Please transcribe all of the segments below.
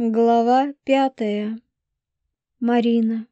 Глава пятая. Марина.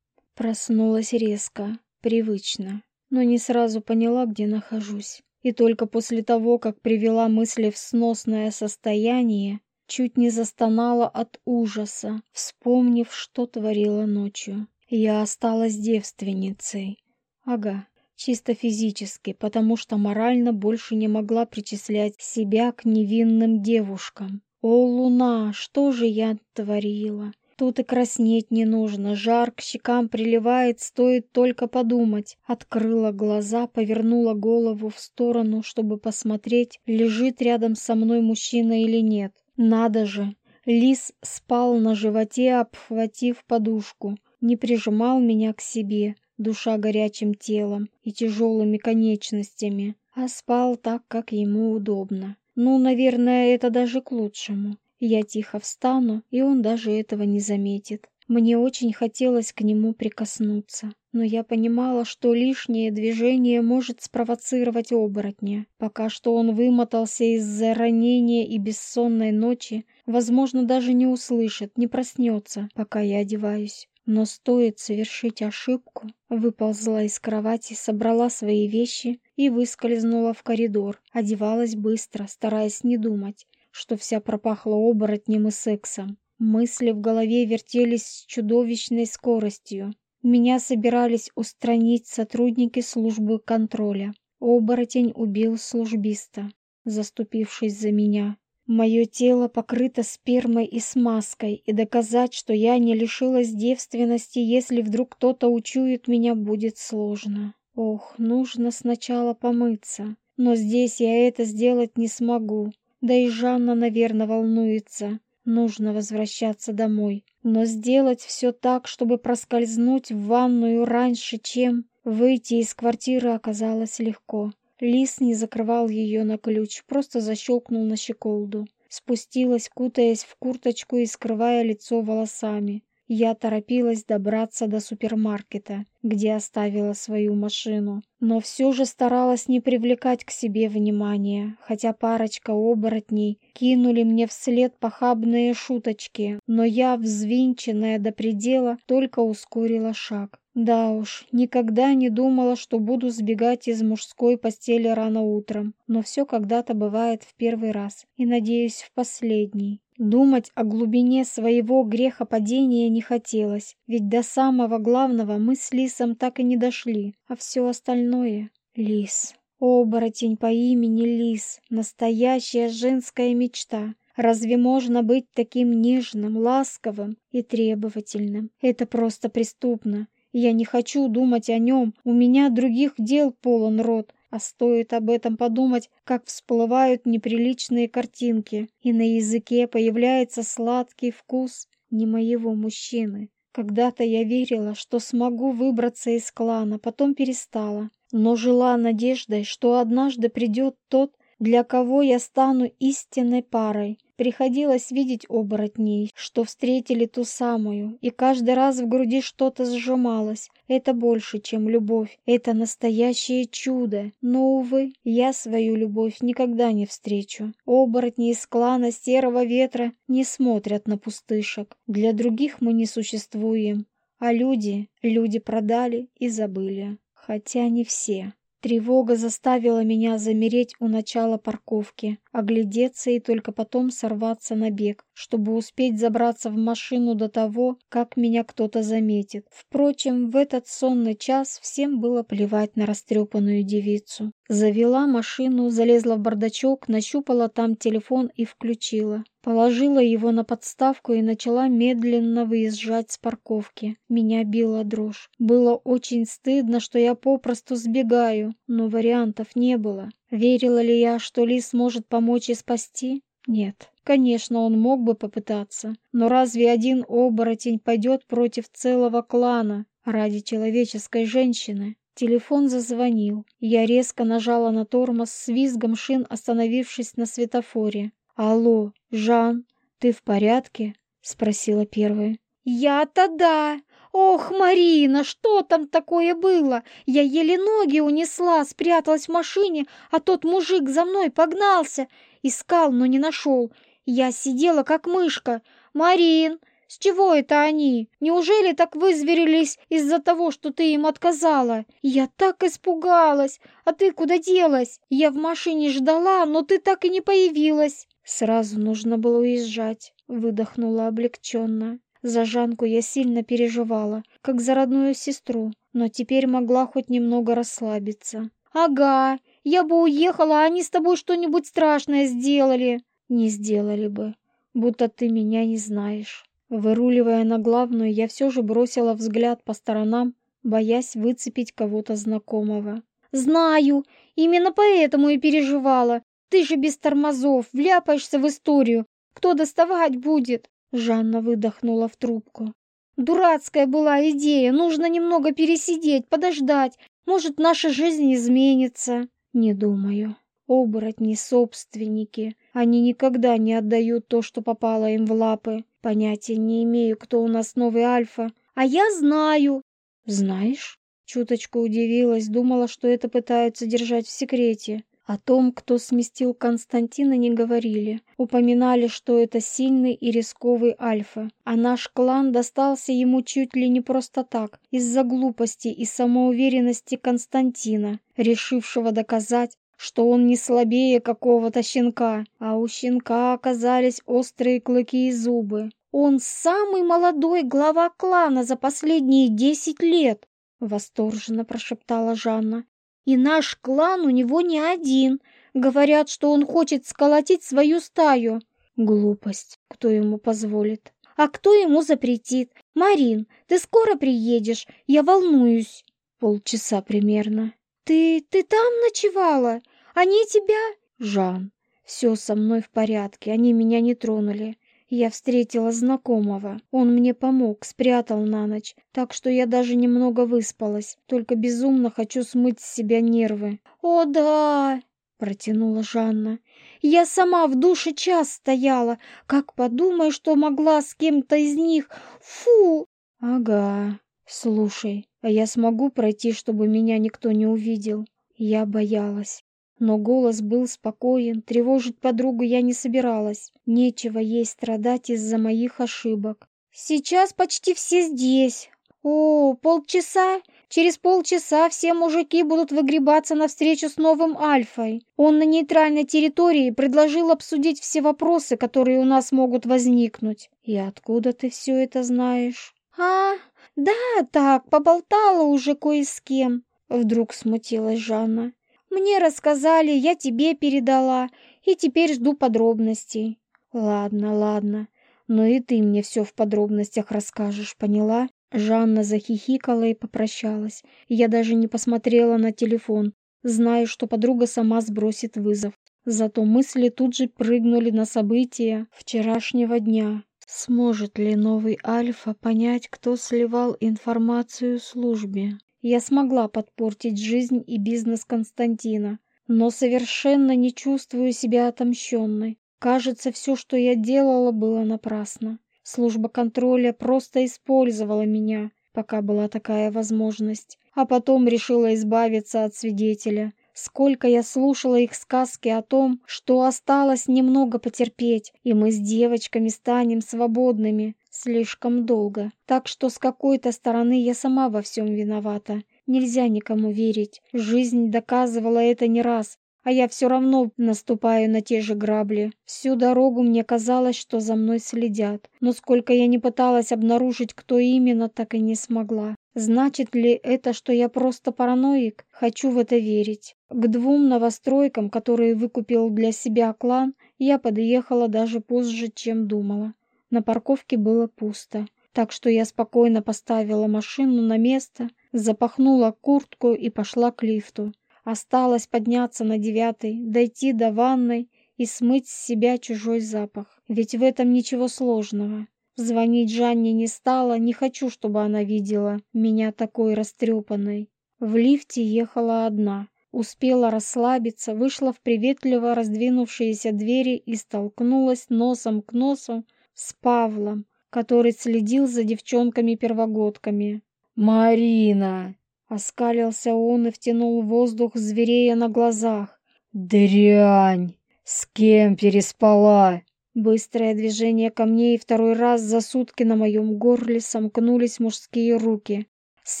Проснулась резко, привычно, но не сразу поняла, где нахожусь. И только после того, как привела мысли в сносное состояние, чуть не застонала от ужаса, вспомнив, что творила ночью. Я осталась девственницей. Ага, чисто физически, потому что морально больше не могла причислять себя к невинным девушкам. О, луна, что же я творила? Тут и краснеть не нужно, жар к щекам приливает, стоит только подумать. Открыла глаза, повернула голову в сторону, чтобы посмотреть, лежит рядом со мной мужчина или нет. Надо же! Лис спал на животе, обхватив подушку, не прижимал меня к себе, душа горячим телом и тяжелыми конечностями, а спал так, как ему удобно. Ну, наверное, это даже к лучшему. Я тихо встану, и он даже этого не заметит. Мне очень хотелось к нему прикоснуться, но я понимала, что лишнее движение может спровоцировать оборотня. Пока что он вымотался из-за ранения и бессонной ночи, возможно, даже не услышит, не проснется, пока я одеваюсь. Но стоит совершить ошибку, выползла из кровати, собрала свои вещи и выскользнула в коридор. Одевалась быстро, стараясь не думать, что вся пропахла оборотнем и сексом. Мысли в голове вертелись с чудовищной скоростью. Меня собирались устранить сотрудники службы контроля. Оборотень убил службиста, заступившись за меня. Мое тело покрыто спермой и смазкой, и доказать, что я не лишилась девственности, если вдруг кто-то учует меня, будет сложно. Ох, нужно сначала помыться. Но здесь я это сделать не смогу. Да и Жанна, наверное, волнуется. Нужно возвращаться домой. Но сделать все так, чтобы проскользнуть в ванную раньше, чем выйти из квартиры, оказалось легко. Лис не закрывал ее на ключ, просто защелкнул на щеколду. Спустилась, кутаясь в курточку и скрывая лицо волосами. Я торопилась добраться до супермаркета, где оставила свою машину, но все же старалась не привлекать к себе внимания, хотя парочка оборотней кинули мне вслед похабные шуточки, но я, взвинченная до предела, только ускорила шаг. Да уж, никогда не думала, что буду сбегать из мужской постели рано утром, но все когда-то бывает в первый раз, и, надеюсь, в последний. Думать о глубине своего грехопадения не хотелось, ведь до самого главного мы с Лисом так и не дошли, а все остальное — Лис. Оборотень по имени Лис, настоящая женская мечта. Разве можно быть таким нежным, ласковым и требовательным? Это просто преступно. Я не хочу думать о нем, у меня других дел полон рот. А стоит об этом подумать, как всплывают неприличные картинки, и на языке появляется сладкий вкус не моего мужчины. Когда-то я верила, что смогу выбраться из клана, потом перестала, но жила надеждой, что однажды придет тот, для кого я стану истинной парой. Приходилось видеть оборотней, что встретили ту самую, и каждый раз в груди что-то сжималось. Это больше, чем любовь, это настоящее чудо. Но, увы, я свою любовь никогда не встречу. Оборотни из клана Серого Ветра не смотрят на пустышек. Для других мы не существуем. А люди, люди продали и забыли. Хотя не все. Тревога заставила меня замереть у начала парковки, оглядеться и только потом сорваться на бег, чтобы успеть забраться в машину до того, как меня кто-то заметит. Впрочем, в этот сонный час всем было плевать на растрепанную девицу. Завела машину, залезла в бардачок, нащупала там телефон и включила. Положила его на подставку и начала медленно выезжать с парковки. Меня била дрожь. Было очень стыдно, что я попросту сбегаю, но вариантов не было. Верила ли я, что Лис может помочь и спасти? Нет. Конечно, он мог бы попытаться. Но разве один оборотень пойдет против целого клана ради человеческой женщины? Телефон зазвонил. Я резко нажала на тормоз с визгом шин, остановившись на светофоре. «Алло, Жан, ты в порядке?» — спросила первая. «Я-то да! Ох, Марина, что там такое было? Я еле ноги унесла, спряталась в машине, а тот мужик за мной погнался. Искал, но не нашел. Я сидела как мышка. «Марин, с чего это они? Неужели так вызверились из-за того, что ты им отказала? Я так испугалась! А ты куда делась? Я в машине ждала, но ты так и не появилась!» Сразу нужно было уезжать, выдохнула облегченно. За Жанку я сильно переживала, как за родную сестру, но теперь могла хоть немного расслабиться. «Ага, я бы уехала, а они с тобой что-нибудь страшное сделали!» «Не сделали бы, будто ты меня не знаешь». Выруливая на главную, я все же бросила взгляд по сторонам, боясь выцепить кого-то знакомого. «Знаю, именно поэтому и переживала. Ты же без тормозов, вляпаешься в историю. Кто доставать будет?» Жанна выдохнула в трубку. «Дурацкая была идея. Нужно немного пересидеть, подождать. Может, наша жизнь изменится». «Не думаю. Оборотни — собственники. Они никогда не отдают то, что попало им в лапы. Понятия не имею, кто у нас новый Альфа. А я знаю». «Знаешь?» Чуточку удивилась, думала, что это пытаются держать в секрете. О том, кто сместил Константина, не говорили. Упоминали, что это сильный и рисковый Альфа. А наш клан достался ему чуть ли не просто так, из-за глупости и самоуверенности Константина, решившего доказать, что он не слабее какого-то щенка, а у щенка оказались острые клыки и зубы. «Он самый молодой глава клана за последние десять лет!» — восторженно прошептала Жанна. И наш клан у него не один. Говорят, что он хочет сколотить свою стаю. Глупость. Кто ему позволит? А кто ему запретит? Марин, ты скоро приедешь? Я волнуюсь. Полчаса примерно. Ты... ты там ночевала? Они тебя... Жан, все со мной в порядке, они меня не тронули. Я встретила знакомого. Он мне помог, спрятал на ночь, так что я даже немного выспалась. Только безумно хочу смыть с себя нервы. «О, да!» — протянула Жанна. «Я сама в душе час стояла. Как подумаю, что могла с кем-то из них. Фу!» «Ага. Слушай, а я смогу пройти, чтобы меня никто не увидел?» Я боялась. Но голос был спокоен, тревожить подругу я не собиралась. Нечего ей страдать из-за моих ошибок. «Сейчас почти все здесь. О, полчаса? Через полчаса все мужики будут выгребаться навстречу с новым Альфой. Он на нейтральной территории предложил обсудить все вопросы, которые у нас могут возникнуть». «И откуда ты все это знаешь?» «А, да, так, поболтала уже кое с кем». Вдруг смутилась Жанна. Мне рассказали, я тебе передала, и теперь жду подробностей. Ладно, ладно, но и ты мне все в подробностях расскажешь, поняла? Жанна захихикала и попрощалась. Я даже не посмотрела на телефон, зная, что подруга сама сбросит вызов. Зато мысли тут же прыгнули на события вчерашнего дня. Сможет ли новый Альфа понять, кто сливал информацию службе? Я смогла подпортить жизнь и бизнес Константина, но совершенно не чувствую себя отомщенной. Кажется, все, что я делала, было напрасно. Служба контроля просто использовала меня, пока была такая возможность, а потом решила избавиться от свидетеля. Сколько я слушала их сказки о том, что осталось немного потерпеть, и мы с девочками станем свободными, слишком долго. Так что с какой-то стороны я сама во всем виновата. Нельзя никому верить. Жизнь доказывала это не раз, а я все равно наступаю на те же грабли. Всю дорогу мне казалось, что за мной следят, но сколько я не пыталась обнаружить, кто именно, так и не смогла. Значит ли это, что я просто параноик? Хочу в это верить. К двум новостройкам, которые выкупил для себя клан, я подъехала даже позже, чем думала. На парковке было пусто, так что я спокойно поставила машину на место, запахнула куртку и пошла к лифту. Осталось подняться на девятый, дойти до ванной и смыть с себя чужой запах. Ведь в этом ничего сложного. Звонить Жанне не стала, не хочу, чтобы она видела меня такой растрепанной. В лифте ехала одна. Успела расслабиться, вышла в приветливо раздвинувшиеся двери и столкнулась носом к носу с Павлом, который следил за девчонками-первогодками. «Марина!» — оскалился он и втянул воздух зверея на глазах. «Дрянь! С кем переспала?» Быстрое движение камней, и второй раз за сутки на моем горле сомкнулись мужские руки с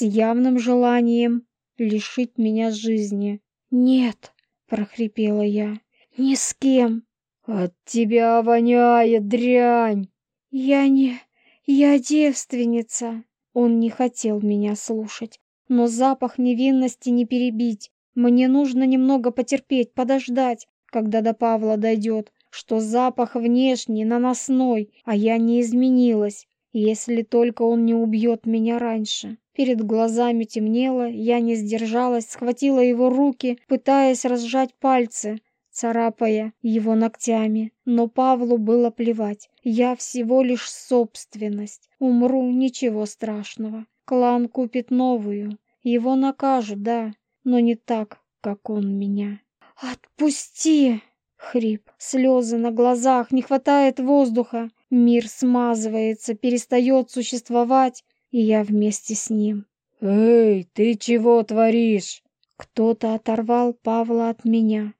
явным желанием лишить меня жизни. «Нет!» — прохрипела я. «Ни с кем!» «От тебя воняет дрянь!» «Я не... я девственница!» Он не хотел меня слушать, но запах невинности не перебить. Мне нужно немного потерпеть, подождать, когда до Павла дойдет, что запах внешний, наносной, а я не изменилась, если только он не убьет меня раньше. Перед глазами темнело, я не сдержалась, схватила его руки, пытаясь разжать пальцы, царапая его ногтями. Но Павлу было плевать. Я всего лишь собственность. Умру, ничего страшного. Клан купит новую. Его накажут, да, но не так, как он меня. «Отпусти!» Хрип, слезы на глазах, не хватает воздуха. Мир смазывается, перестает существовать, и я вместе с ним. «Эй, ты чего творишь?» Кто-то оторвал Павла от меня,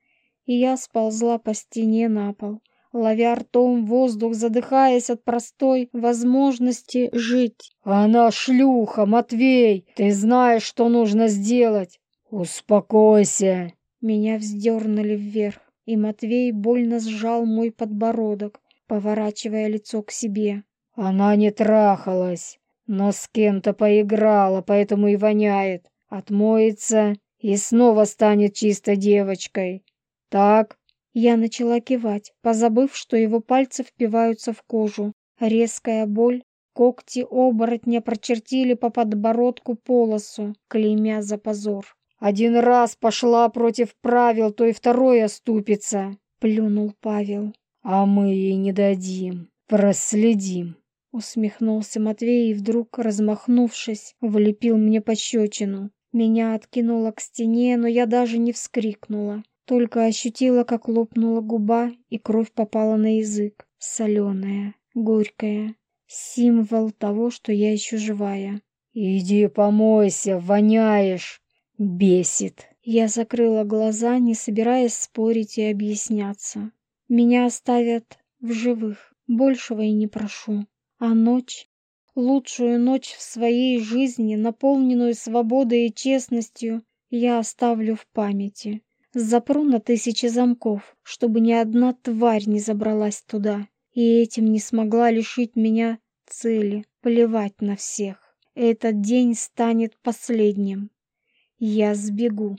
и я сползла по стене на пол, ловя ртом воздух, задыхаясь от простой возможности жить. «Она шлюха, Матвей! Ты знаешь, что нужно сделать! Успокойся!» Меня вздернули вверх и Матвей больно сжал мой подбородок, поворачивая лицо к себе. «Она не трахалась, но с кем-то поиграла, поэтому и воняет. Отмоется и снова станет чистой девочкой. Так?» Я начала кивать, позабыв, что его пальцы впиваются в кожу. Резкая боль, когти оборотня прочертили по подбородку полосу, клеймя за позор. Один раз пошла против правил, то и второй оступится, плюнул Павел. А мы ей не дадим, проследим. Усмехнулся Матвей и вдруг, размахнувшись, влепил мне пощечину. Меня откинуло к стене, но я даже не вскрикнула. Только ощутила, как лопнула губа, и кровь попала на язык. Соленая, горькая. Символ того, что я еще живая. «Иди помойся, воняешь!» Бесит. Я закрыла глаза, не собираясь спорить и объясняться. Меня оставят в живых, большего и не прошу. А ночь, лучшую ночь в своей жизни, наполненную свободой и честностью, я оставлю в памяти. Запру на тысячи замков, чтобы ни одна тварь не забралась туда и этим не смогла лишить меня цели, плевать на всех. Этот день станет последним. Я сбегу.